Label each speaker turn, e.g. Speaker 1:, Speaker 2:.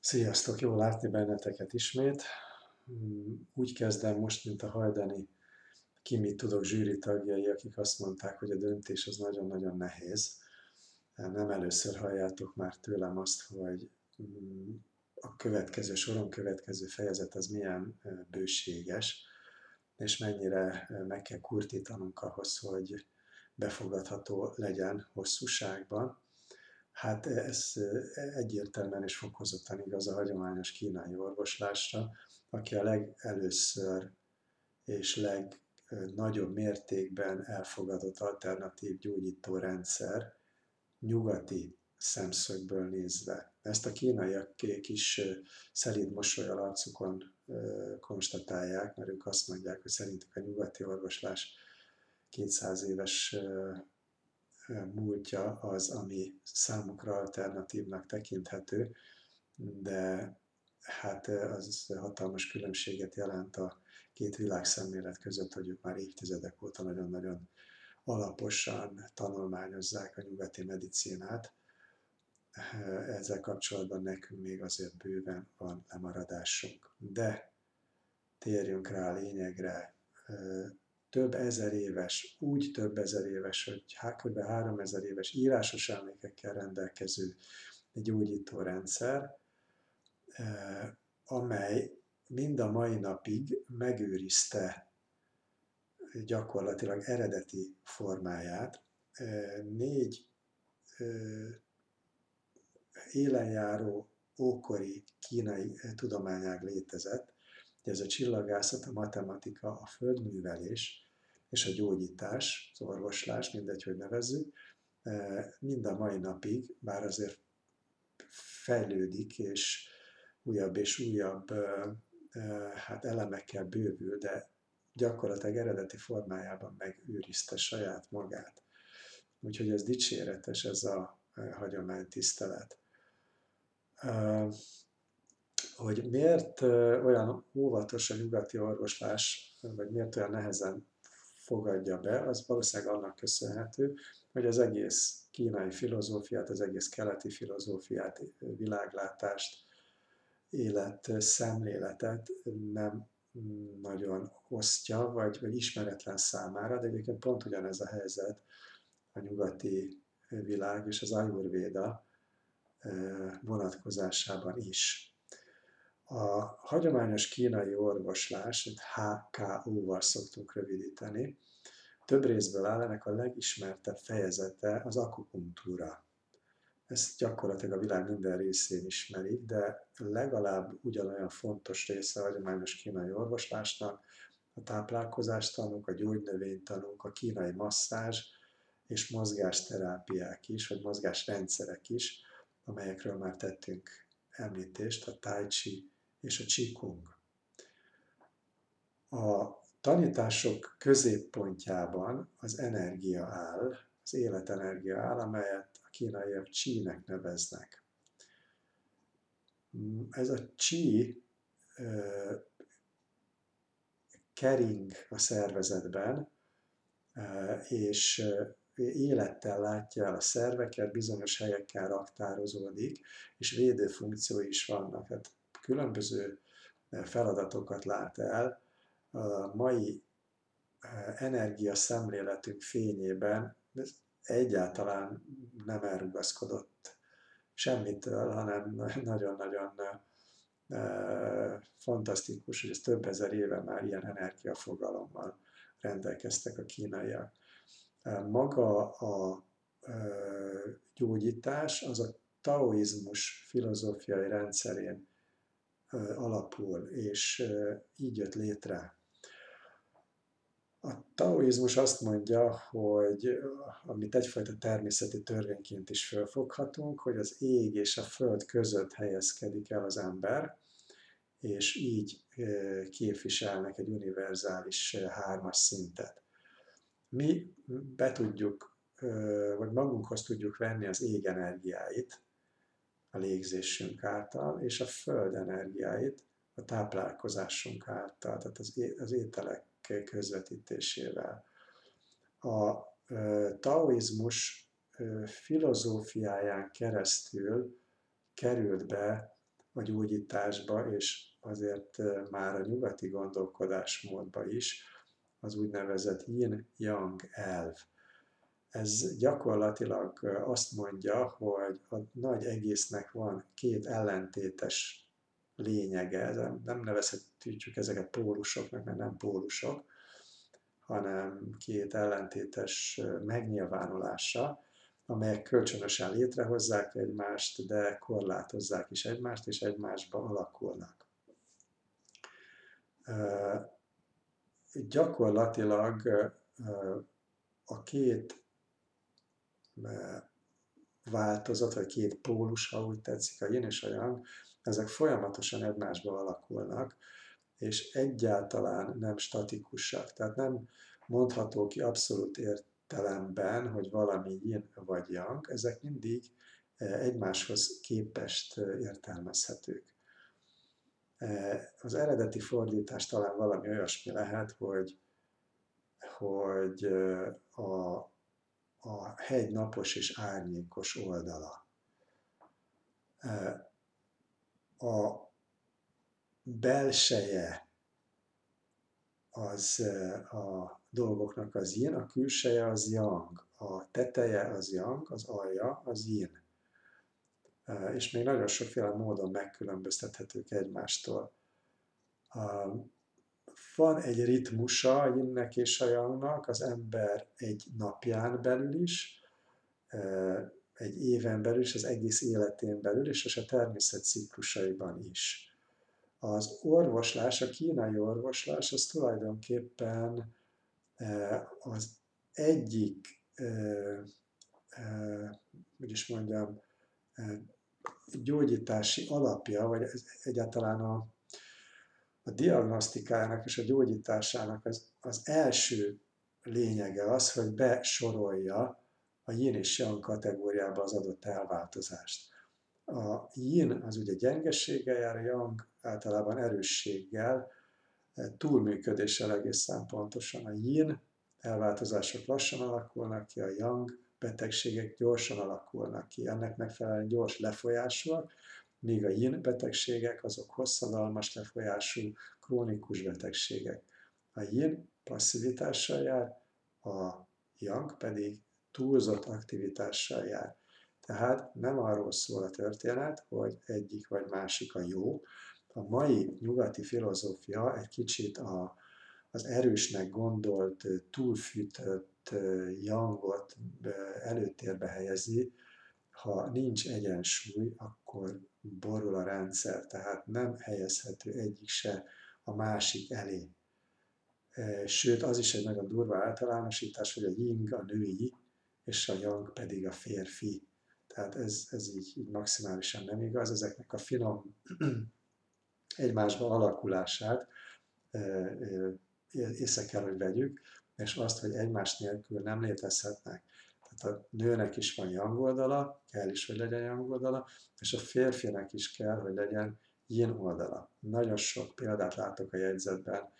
Speaker 1: Sziasztok, jó látni benneteket ismét. Mm, úgy kezdem most, mint a hajdani ki mit tudok zsűri tagjai, akik azt mondták, hogy a döntés az nagyon-nagyon nehéz. Nem először halljátok már tőlem azt, hogy mm, a következő soron következő fejezet az milyen bőséges, és mennyire meg kell kurtítanunk ahhoz, hogy befogadható legyen hosszúságban Hát ez egyértelműen és fokozottan igaz a hagyományos kínai orvoslásra, aki a legelőször és legnagyobb mértékben elfogadott alternatív gyógyító rendszer nyugati szemszögből nézve. Ezt a kínaiak kis szelíd mosolyal arcukon konstatálják, mert ők azt mondják, hogy szerintük a nyugati orvoslás 200 éves múltja az, ami számukra alternatívnak tekinthető, de hát az hatalmas különbséget jelent a két világszemlélet között, hogy ők már évtizedek óta nagyon-nagyon alaposan tanulmányozzák a nyugati medicinát. Ezzel kapcsolatban nekünk még azért bőven van lemaradásunk. De térjünk rá a lényegre, több ezer éves, úgy több ezer éves, hogy kb. három ezer éves írásos emlékekkel rendelkező gyógyító rendszer, eh, amely mind a mai napig megőrizte gyakorlatilag eredeti formáját. Eh, négy eh, élenjáró ókori kínai tudományág létezett, ez a csillagászat, a matematika, a földművelés és a gyógyítás, az orvoslás, mindegy, hogy nevezzük, e, mind a mai napig, bár azért fejlődik, és újabb és újabb e, e, hát elemekkel bővül, de gyakorlatilag eredeti formájában megőrizte saját magát. Úgyhogy ez dicséretes, ez a hagyománytisztelet hogy miért olyan óvatos a nyugati orvoslás, vagy miért olyan nehezen fogadja be, az valószínűleg annak köszönhető, hogy az egész kínai filozófiát, az egész keleti filozófiát, világlátást, élet szemléletet nem nagyon osztja, vagy, vagy ismeretlen számára, de egyébként pont ugyanez a helyzet a nyugati világ és az Ayurveda vonatkozásában is. A hagyományos kínai orvoslás, HKO-val szoktunk rövidíteni, több részből áll, ennek a legismertebb fejezete az akupunktúra. Ezt gyakorlatilag a világ minden részén ismerik, de legalább ugyanolyan fontos része a hagyományos kínai orvoslásnak a táplálkozástanunk, a gyógynövénytanunk, a kínai masszázs és mozgásterápiák is, vagy mozgásrendszerek is, amelyekről már tettünk említést, a tai chi és a Qigong. A tanítások középpontjában az energia áll, az életenergia áll, amelyet a kínaiak Qi-nek neveznek. Ez a Qi kering a szervezetben, és élettel látja el a szerveket, bizonyos helyekkel raktározódik, és védő funkciói is vannak. Hát különböző eh, feladatokat lát el, a mai eh, energia szemléletünk fényében egyáltalán nem elrugaszkodott semmitől, hanem nagyon-nagyon eh, fantasztikus, hogy ez több ezer éve már ilyen energiafogalommal rendelkeztek a kínaiak. Maga a gyógyítás az a taoizmus filozófiai rendszerén alapul, és így jött létre. A taoizmus azt mondja, hogy amit egyfajta természeti törvényként is felfoghatunk, hogy az ég és a föld között helyezkedik el az ember, és így képviselnek egy univerzális hármas szintet. Mi be tudjuk, vagy magunkhoz tudjuk venni az ég energiáit, a légzésünk által, és a föld energiáit a táplálkozásunk által, tehát az, ételek közvetítésével. A taoizmus filozófiáján keresztül került be a gyógyításba, és azért már a nyugati gondolkodásmódba is az úgynevezett yin-yang elv. Ez gyakorlatilag azt mondja, hogy a nagy egésznek van két ellentétes lényege, nem nevezhetjük ezeket pólusoknak, mert nem pólusok, hanem két ellentétes megnyilvánulása, amelyek kölcsönösen létrehozzák egymást, de korlátozzák is egymást, és egymásba alakulnak. Gyakorlatilag a két változat, vagy két pólus, ha úgy tetszik, a yin és a yang, ezek folyamatosan egymásba alakulnak, és egyáltalán nem statikusak. Tehát nem mondható ki abszolút értelemben, hogy valami yin vagy yang, ezek mindig egymáshoz képest értelmezhetők. Az eredeti fordítás talán valami olyasmi lehet, hogy, hogy a, a hegy napos és árnyékos oldala. A belseje az a dolgoknak az yin, a külseje az yang, a teteje az yang, az alja az yin és még nagyon sokféle módon megkülönböztethetők egymástól. Van egy ritmusa a yinnek és a yangnak az ember egy napján belül is, egy éven belül is, az egész életén belül is, és a természet ciklusaiban is. Az orvoslás, a kínai orvoslás, az tulajdonképpen az egyik, hogy is mondjam, gyógyítási alapja, vagy egyáltalán a, a diagnosztikának és a gyógyításának az, az első lényege az, hogy besorolja a yin és yang kategóriába az adott elváltozást. A yin az ugye gyengességgel jár, a yang általában erősséggel, túlműködéssel egészen pontosan. A yin elváltozások lassan alakulnak ki, a yang betegségek gyorsan alakulnak ki, ennek megfelelően gyors lefolyásúak, míg a yin betegségek azok hosszadalmas lefolyású, krónikus betegségek. A yin passzivitással jár, a yang pedig túlzott aktivitással jár. Tehát nem arról szól a történet, hogy egyik vagy másik a jó. A mai nyugati filozófia egy kicsit a, az erősnek gondolt, túlfűtött, jangot előtérbe helyezi, ha nincs egyensúly, akkor borul a rendszer, tehát nem helyezhető egyik se a másik elé. Sőt, az is egy nagyon durva általánosítás, hogy a ying a női, és a yang pedig a férfi. Tehát ez, ez így, így maximálisan nem igaz. Ezeknek a finom egymásba alakulását észre kell, hogy vegyük és azt, hogy egymás nélkül nem létezhetnek. Tehát nőnek is van yang oldala, kell is, hogy legyen yang oldala, és a férfinek is kell, hogy legyen yin oldala. Nagyon sok példát látok a jegyzetben